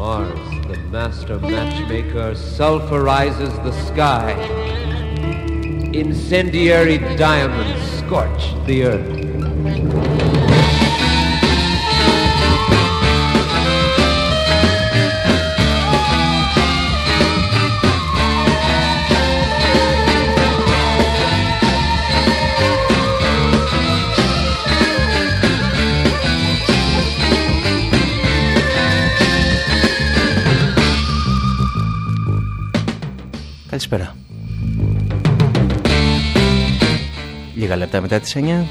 Mars, the master matchmaker, sulfurizes the sky. Incendiary diamonds scorch the earth. Καλησπέρα. Λίγα λεπτά μετά τις 9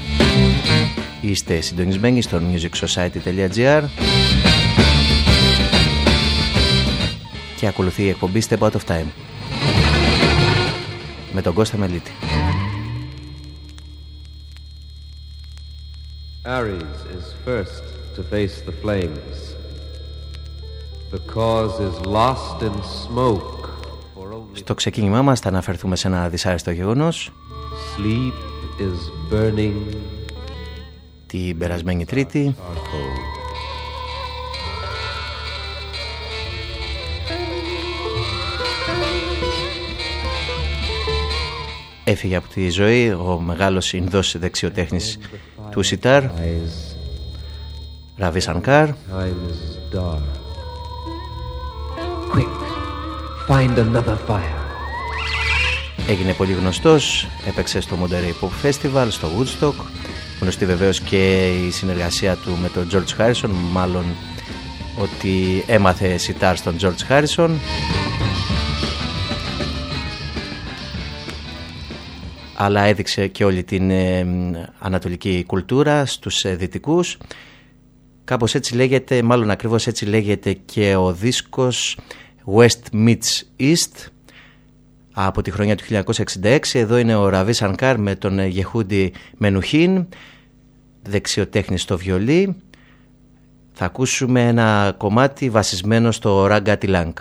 Είστε συντονισμένοι στο musicsociety.gr Και ακολουθεί η εκπομπή Step Out of Time Με τον Κώστα Μελίτη Ares is first to face the flames. The cause is lost in smoke. For only Στο ξεκίνημά μας θα αναφερθούμε σε ένα δυσάρεστο γεγονός sleep is burning Την περασμένη Τρίτη charcoal. έφυγε από τη ζωή ο μεγάλος Ινδός δεξιοτέχνης του Σιτάρ Eyes, Ραβί Σανκάρ time is dark. Quick, find another fire. Έγινε πολύ γνωστός, έπαιξε στο Monterey Pop Festival, στο Woodstock. Γνωστή βεβαίως και η συνεργασία του με τον George Harrison, μάλλον ότι έμαθε σιτάρ στον George Harrison. Αλλά έδειξε και όλη την ε, ανατολική κουλτούρα στους ε, δυτικούς. Κάπως έτσι λέγεται, μάλλον ακριβώς έτσι λέγεται και ο δίσκος West Meets East από τη χρονιά του 1966. Εδώ είναι ο Ραβί Σανκάρ με τον Γεχούντι Μενουχίν, δεξιοτέχνης στο βιολί. Θα ακούσουμε ένα κομμάτι βασισμένο στο Ράγκα Τιλάνγκ.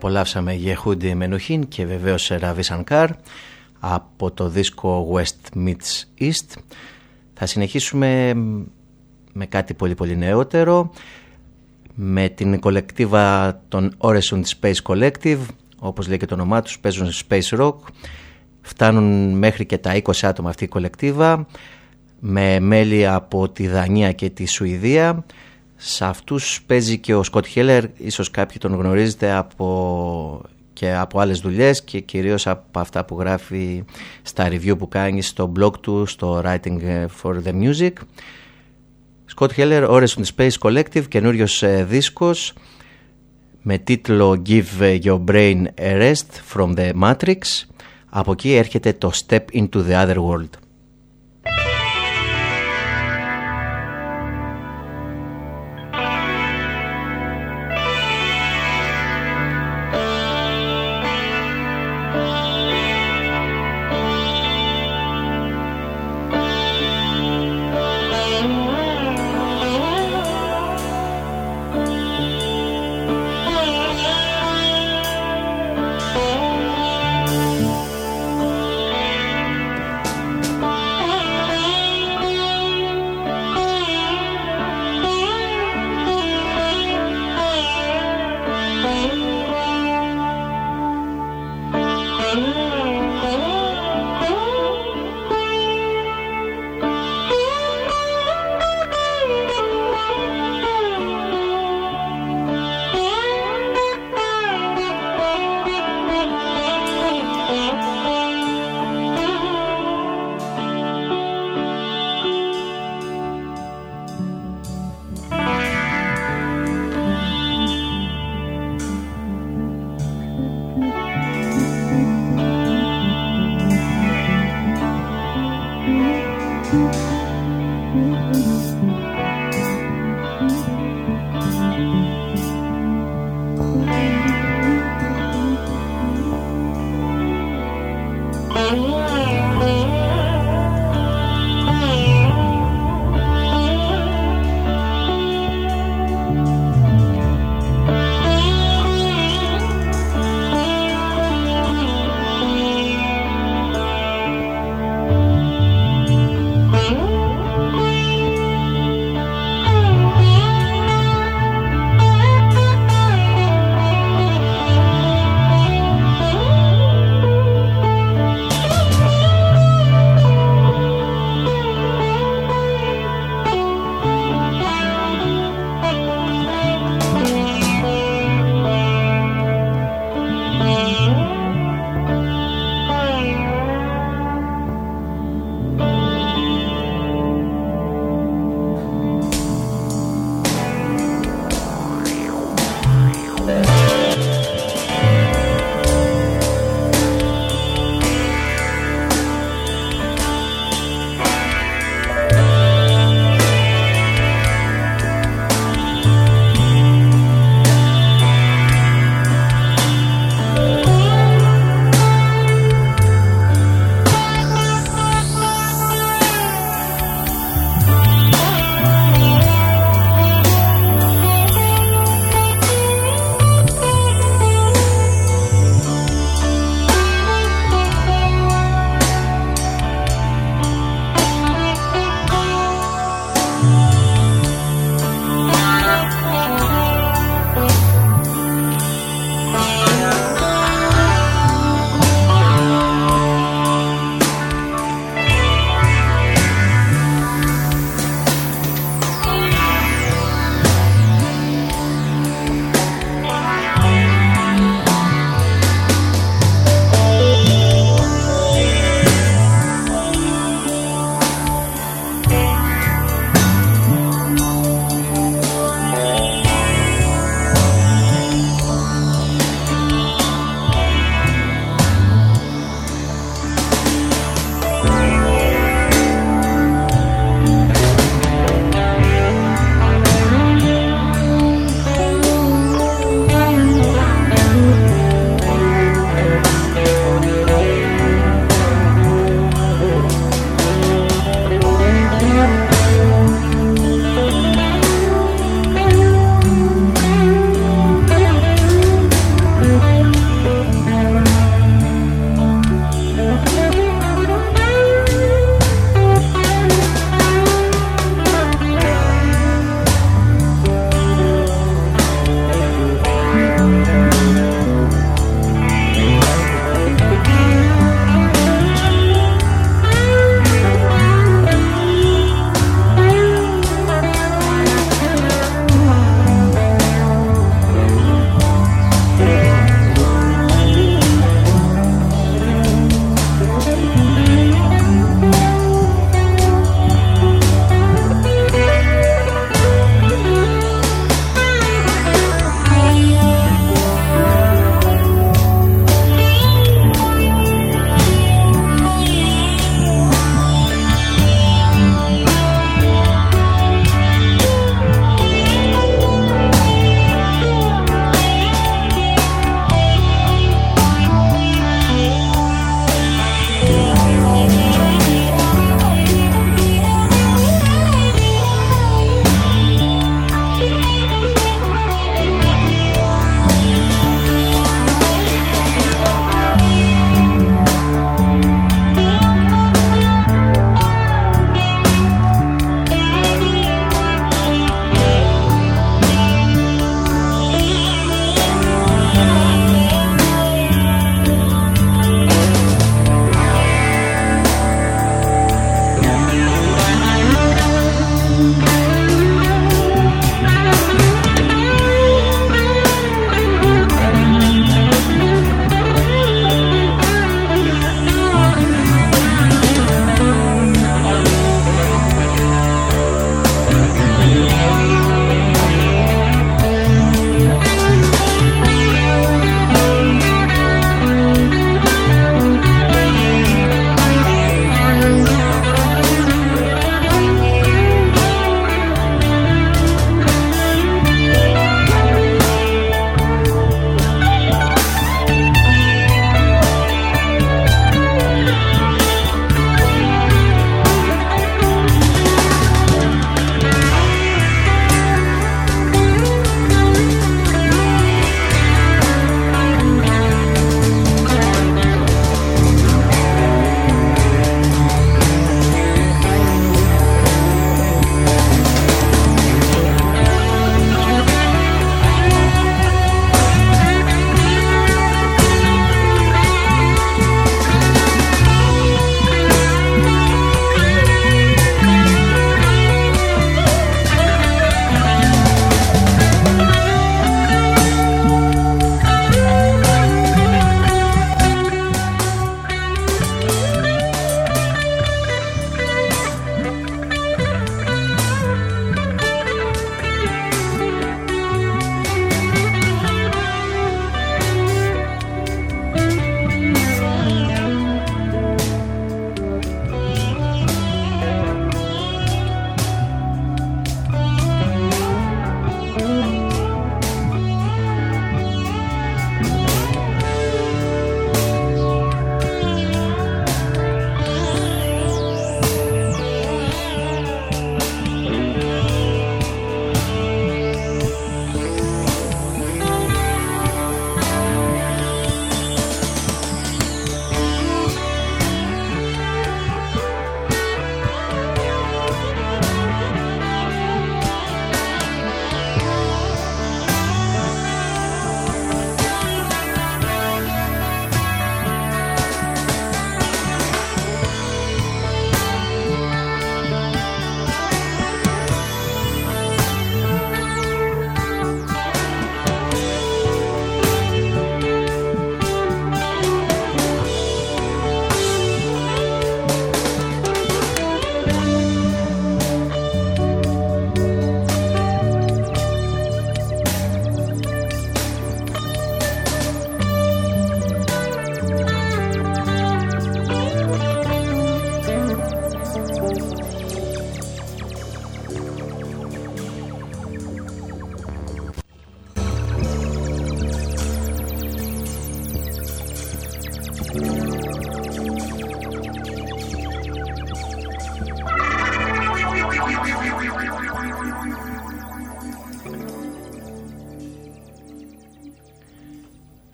Απολαύσαμε Γεχούντι Μενουχίν και βεβαίως Ραβί Σανκάρ από το δίσκο West Meets East. Θα συνεχίσουμε με κάτι πολύ πολύ νεότερο με την κολεκτίβα των Oresund Space Collective. Όπως λέει και το όνομά τους παίζουν Space Rock. Φτάνουν μέχρι και τα 20 άτομα αυτή η κολεκτίβα με μέλη από τη Δανία και τη Σουηδία σε αυτούς παίζει και ο Σκοτ Χέλλερ, ίσως κάποιοι τον γνωρίζετε από, και από άλλες δουλειές και κυρίως από αυτά που γράφει στα review που κάνει στο blog του, στο Writing for the Music. Σκοτ Χέλλερ, ώρες on Space Collective, καινούριος ε, δίσκος με τίτλο Give Your Brain a Rest from the Matrix. Από εκεί έρχεται το Step into the Other World.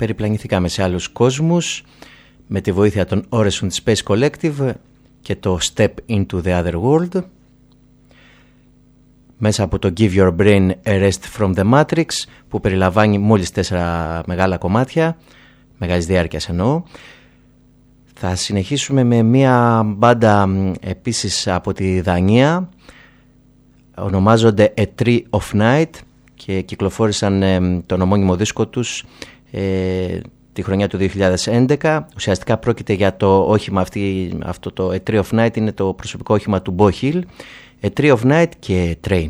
Περιπλανηθήκαμε σε άλλους κόσμους με τη βοήθεια των Oresund Space Collective και το Step into the Other World. Μέσα από το Give Your Brain a Rest from the Matrix που περιλαμβάνει μόλις τέσσερα μεγάλα κομμάτια μεγάλης διάρκειας εννοώ. Θα συνεχίσουμε με μια μπάντα επίσης από τη Δανία. Ονομάζονται A Tree of Night και κυκλοφόρησαν τον ομώνυμο δίσκο τους ε, τη χρονιά του 2011. Ουσιαστικά πρόκειται για το όχημα αυτή, αυτό το A Tree of Night είναι το προσωπικό όχημα του Bo Hill. A Tree of Night και Train.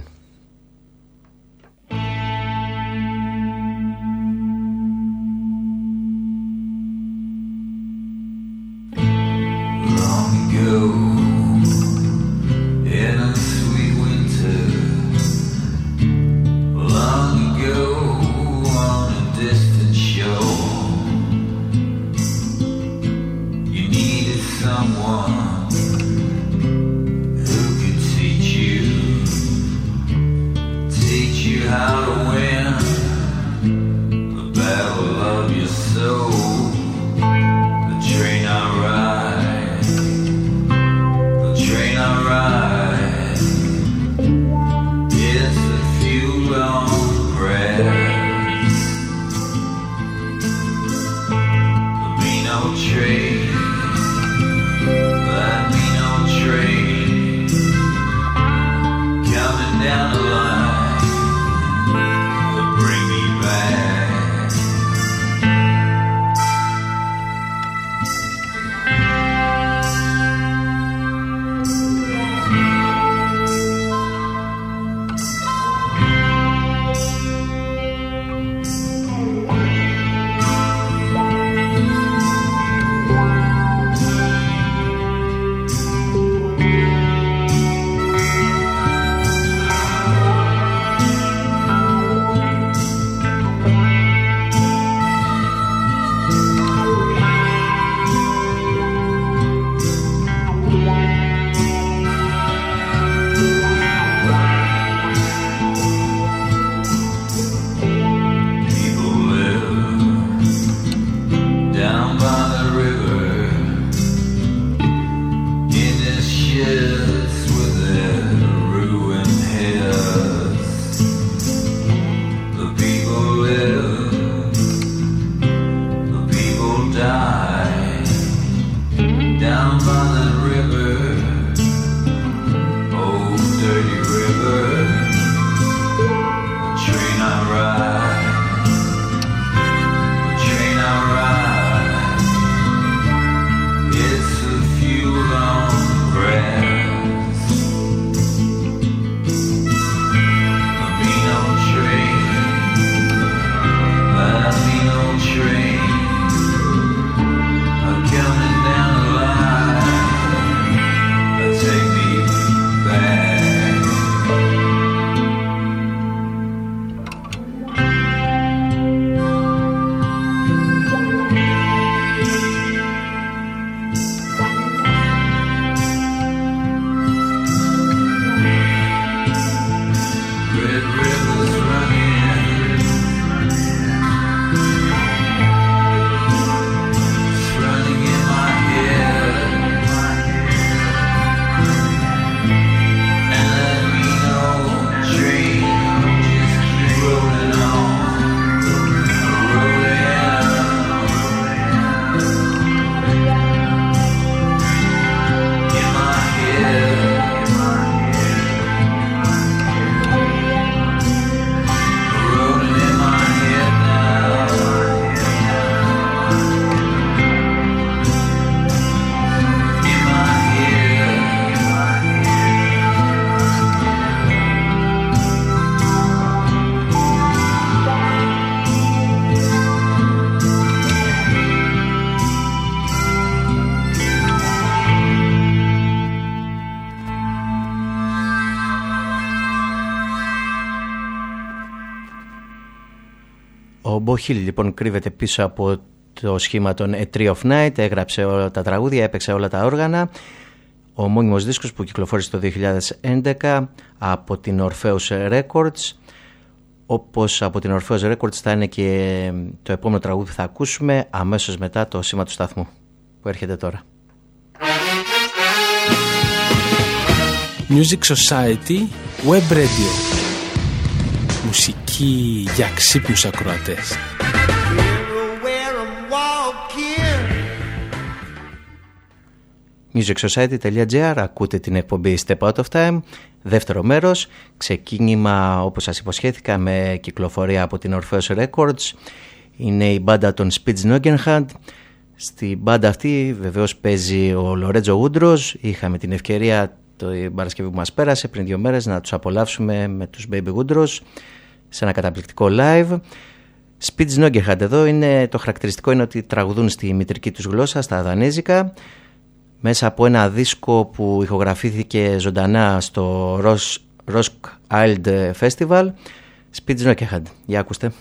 Ο Μποχίλ λοιπόν κρύβεται πίσω από το σχήμα των A Tree of Night, έγραψε όλα τα τραγούδια, έπαιξε όλα τα όργανα. Ο μόνιμος δίσκος που κυκλοφόρησε το 2011 από την Orpheus Records. Όπως από την Orpheus Records θα είναι και το επόμενο τραγούδι που θα ακούσουμε αμέσως μετά το σήμα του σταθμού που έρχεται τώρα. Music Society Web Radio Μουσική για ξύπνους ακροατές. MusicSociety.gr ακούτε την εκπομπή Step Out of Time. Δεύτερο μέρος ξεκίνημα όπως σας υποσχέθηκα με κυκλοφορία από την Orpheus Records. Είναι η μπάντα των Spitz Noggenhand στην μπάντα αυτή βεβαίως παίζει ο Λορέτζο Ούντρος είχαμε την ευκαιρία το Παρασκευή που μας πέρασε πριν δύο μέρες να τους απολαύσουμε με τους Baby Woodros σε ένα καταπληκτικό live. Spitz Noggerhand εδώ είναι, το χαρακτηριστικό είναι ότι τραγουδούν στη μητρική τους γλώσσα, στα δανέζικα μέσα από ένα δίσκο που ηχογραφήθηκε ζωντανά στο Rosk Island Festival Spitz Noggerhand. Για ακούστε.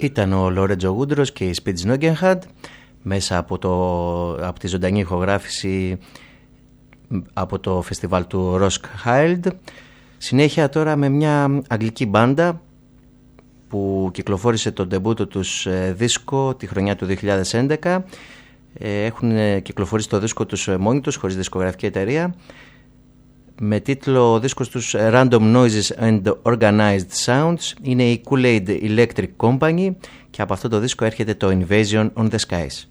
Ήταν ο Λόρετζο Γούντρος και η Σπίτς Νόγκενχαντ μέσα από, το, από τη ζωντανή ηχογράφηση από το φεστιβάλ του Rosk Hild. Συνέχεια τώρα με μια αγγλική μπάντα που κυκλοφόρησε τον τεμπούτο τους ε, δίσκο τη χρονιά του 2011. Ε, έχουν ε, κυκλοφορήσει το δίσκο τους μόνοι τους χωρίς δισκογραφική εταιρεία με τίτλο ο δίσκος τους Random Noises and Organized Sounds είναι η Kool-Aid Electric Company και από αυτό το δίσκο έρχεται το Invasion on the Skies.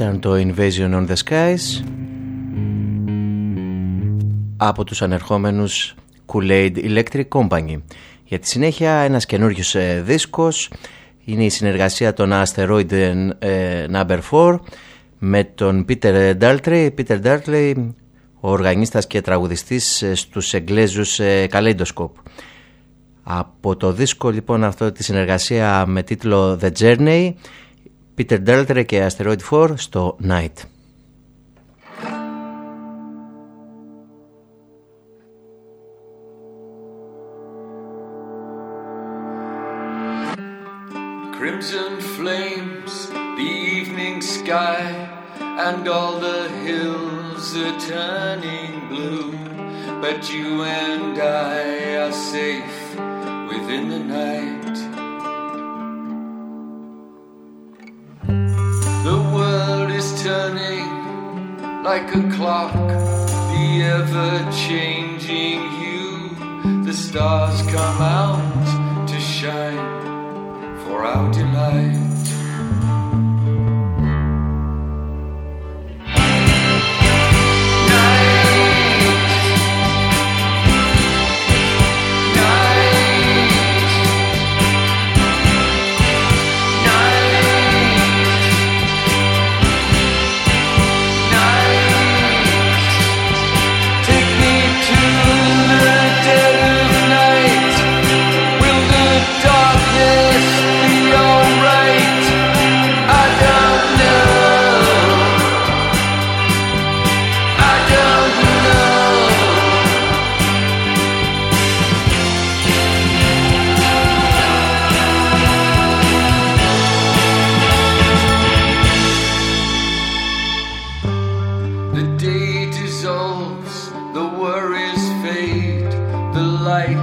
Ήταν το Invasion on the Skies από τους ανερχόμενους Kool-Aid Electric Company. Για τη συνέχεια ένας καινούριος ε, δίσκος είναι η συνεργασία των Asteroid ε, Number 4 με τον Peter Daltrey. Peter Daltrey, ο οργανίστας και τραγουδιστής ε, στους Εγγλέζους Kaleidoscope. Από το δίσκο λοιπόν αυτό τη συνεργασία με τίτλο The Journey, Peter Daltrey και Asteroid 4 στο Night. Crimson flames, the evening sky, and all the hills are turning blue. But you and I are safe within the night. Like a clock, the ever changing hue. The stars come out to shine for our delight.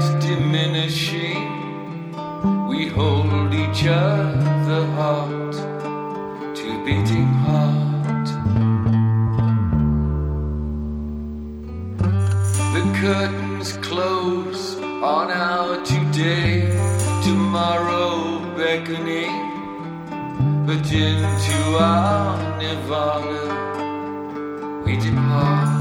is diminishing. We hold each other heart to beating heart. The curtains close on our today, tomorrow beckoning, but into our nirvana we depart.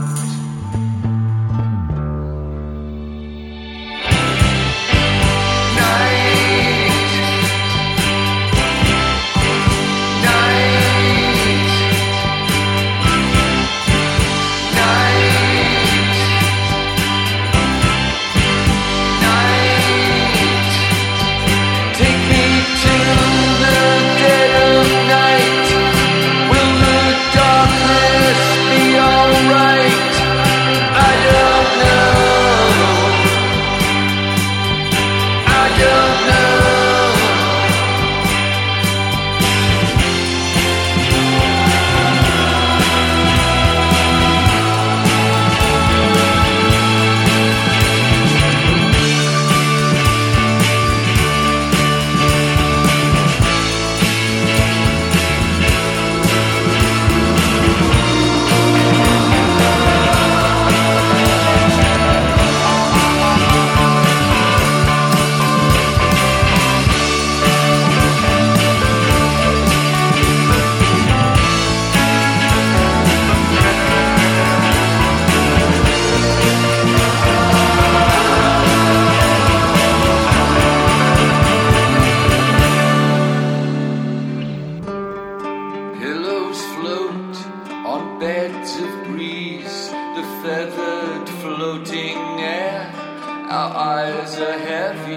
skies are heavy,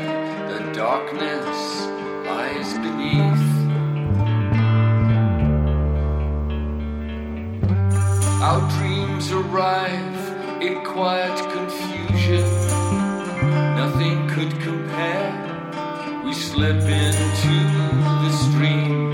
the darkness lies beneath. Our dreams arrive in quiet confusion, nothing could compare. We slip into the stream.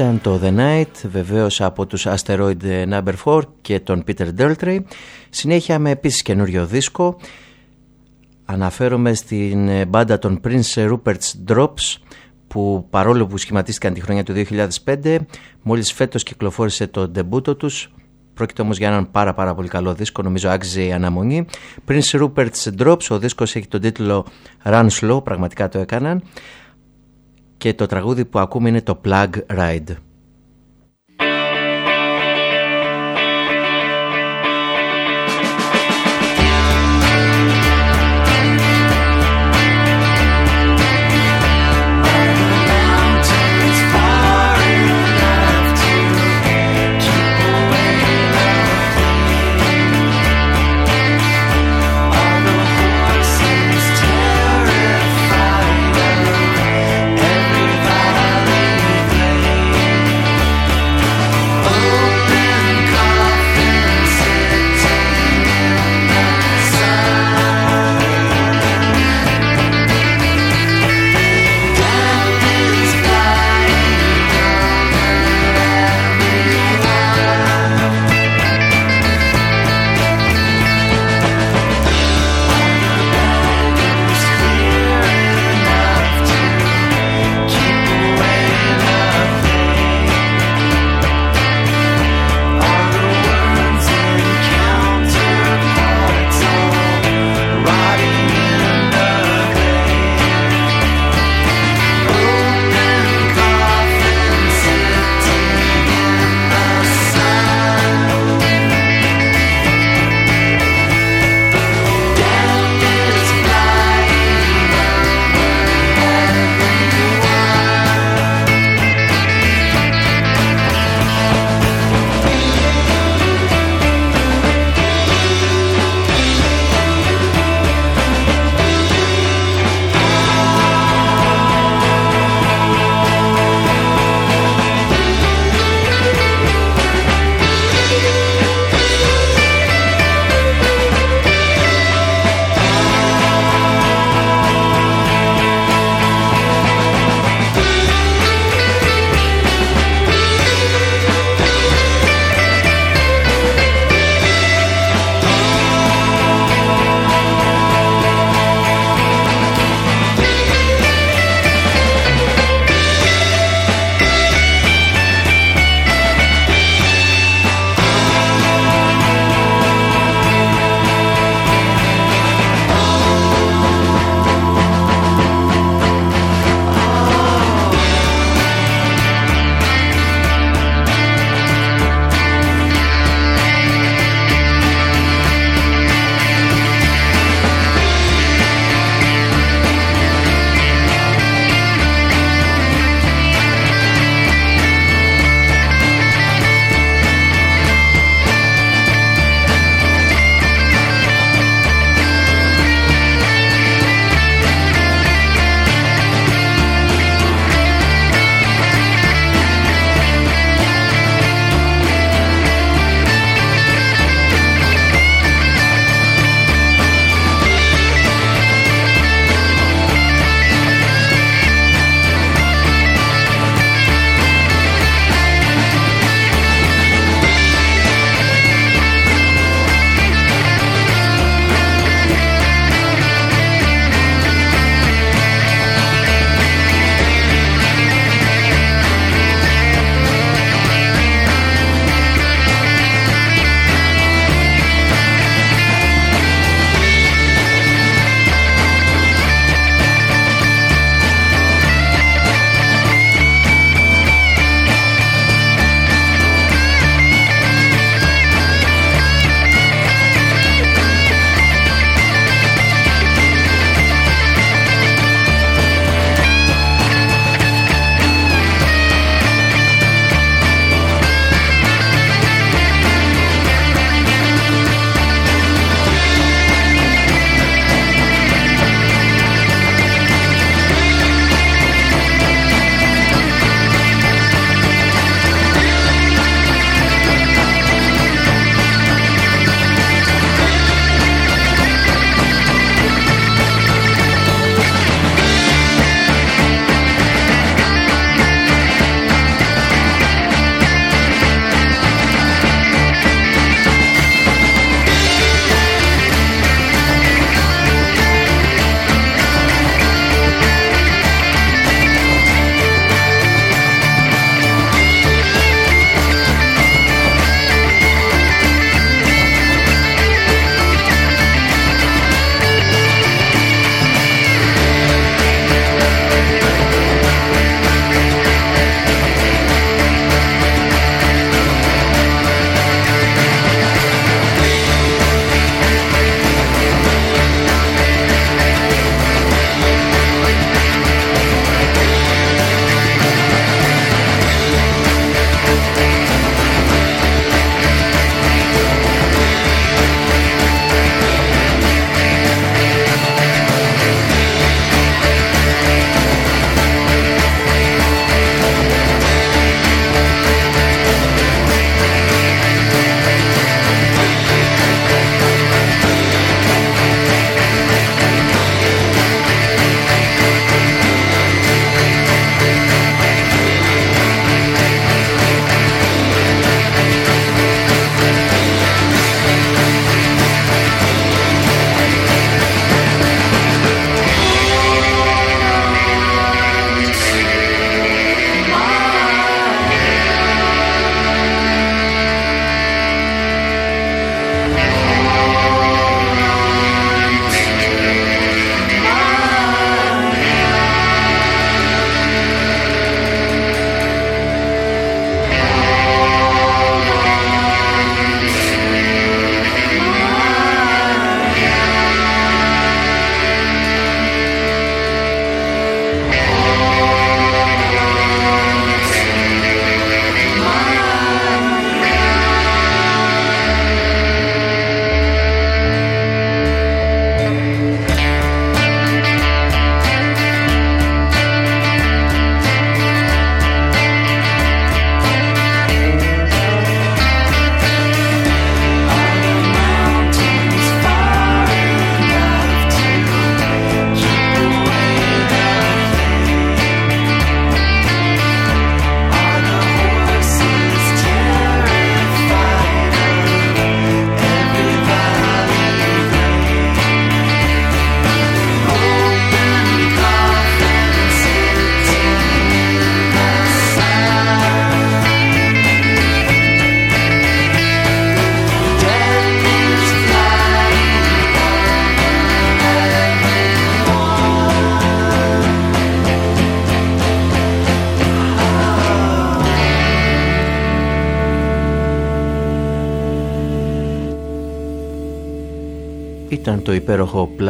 Ήταν το The Night βεβαίως από τους Asteroid Number 4 και τον Peter Deltray. Συνέχεια με επίσης καινούριο δίσκο. Αναφέρομαι στην μπάντα των Prince Rupert's Drops που παρόλο που σχηματίστηκαν τη χρονιά του 2005 μόλις φέτος κυκλοφόρησε το ντεμπούτο τους Πρόκειται όμως για έναν πάρα πάρα πολύ καλό δίσκο, νομίζω άξιζε η αναμονή. Prince Rupert's Drops, ο δίσκος έχει τον τίτλο Run Slow, πραγματικά το έκαναν. Και το τραγούδι που ακούμε είναι το Plug Ride.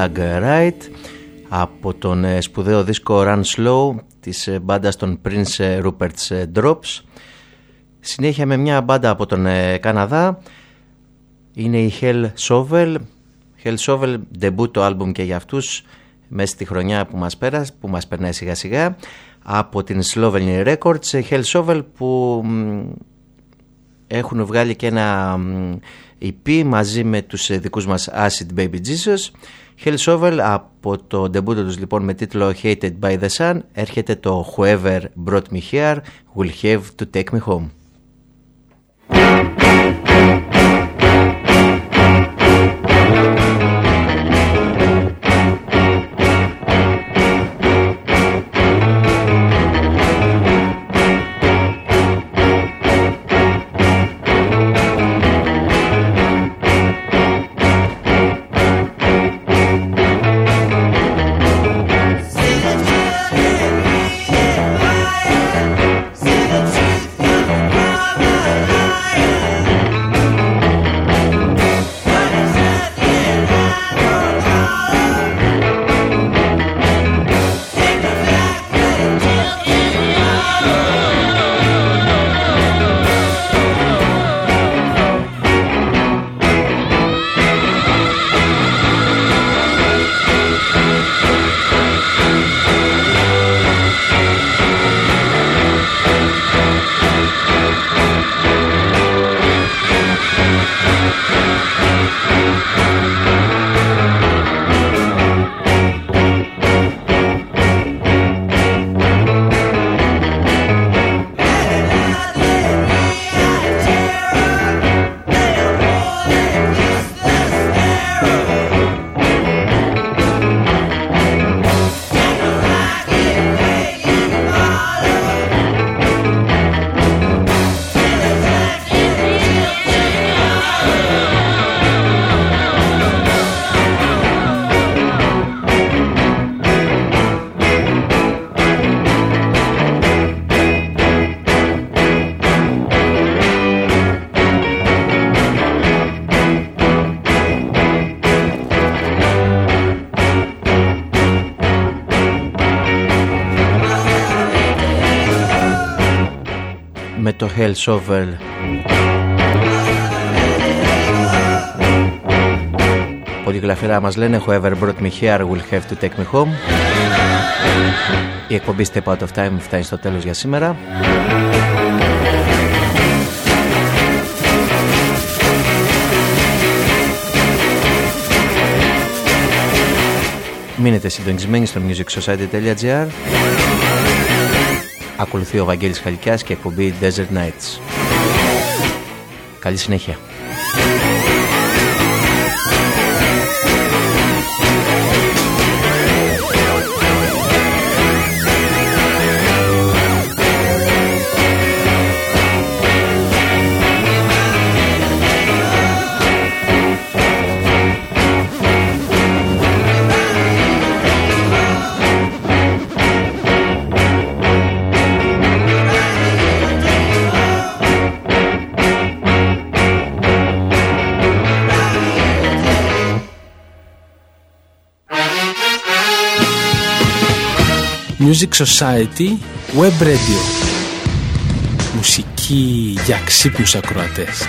Υπέροχο Plug Right από τον ε, σπουδαίο δίσκο Run Slow της ε, μπάντας των Prince ε, Rupert's Drops. Συνέχεια με μια μπάντα από τον Καναδά. Είναι η Hell Shovel. Hell Shovel debut το άλμπουμ και για αυτούς μέσα στη χρονιά που μας πέρασε που μας περνάει σιγά σιγά από την Slovenia Records. Hell Shovel που έχουν βγάλει και ένα EP μαζί με τους δικούς μας Acid Baby Jesus Hell Shovel από το ντεμπούτο τους λοιπόν με τίτλο Hated by the Sun έρχεται το Whoever brought me here will have to take me home Hell Shovel Πολύ γλαφυρά μας λένε Whoever brought me here will have to take me home Η εκπομπή Step Out of Time φτάνει στο τέλος για σήμερα Μείνετε συντονισμένοι στο musicsociety.gr Ακολουθεί ο Βαγγέλης Χαλκιάς και εκπομπή Desert Nights. Καλή συνέχεια. Music Society Web Radio. Μουσική για ξύπνους ακροατές